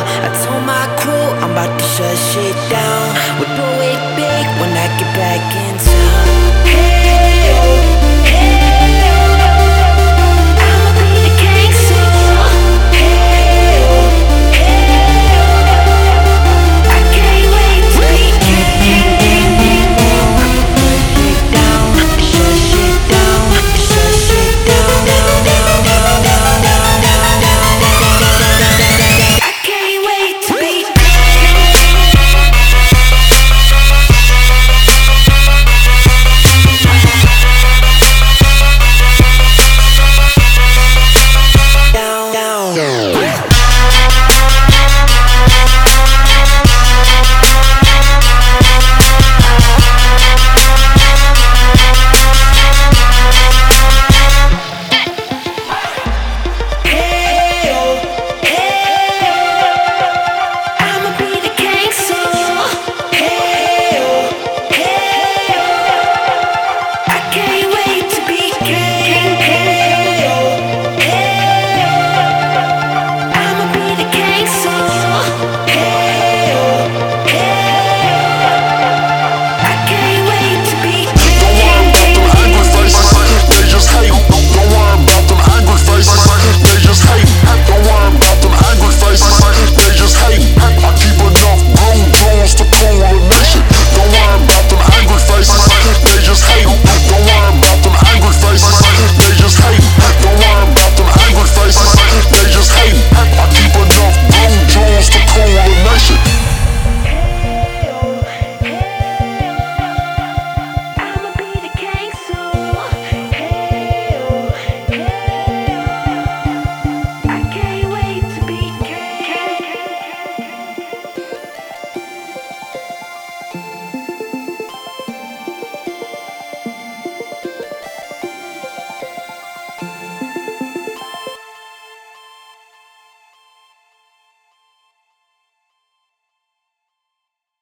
I told my crew I'm about to shut shit down. We'll do it big when I get back in town. Hey.